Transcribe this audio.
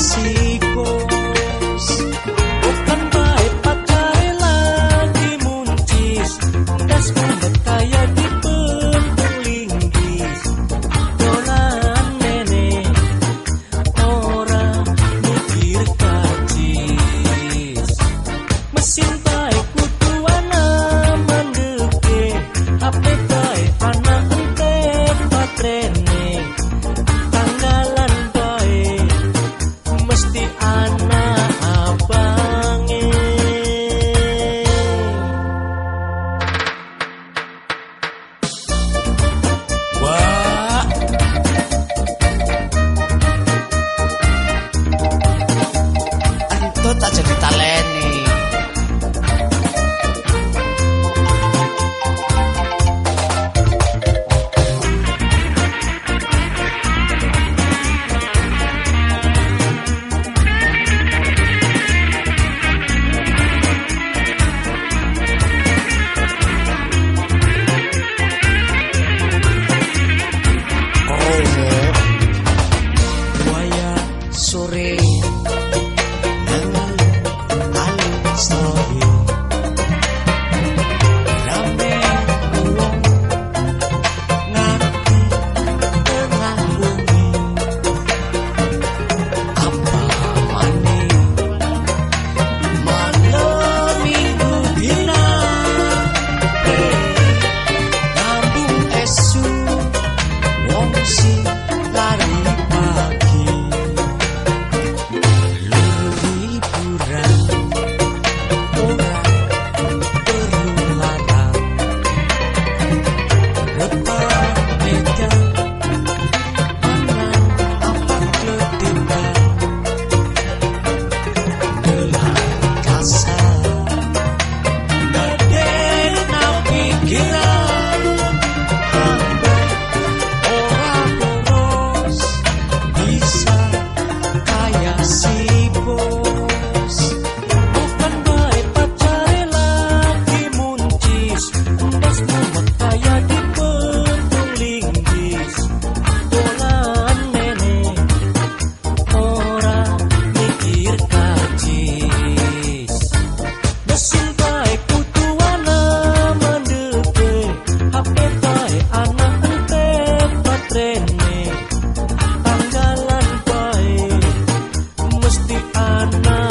nasci. anak Atma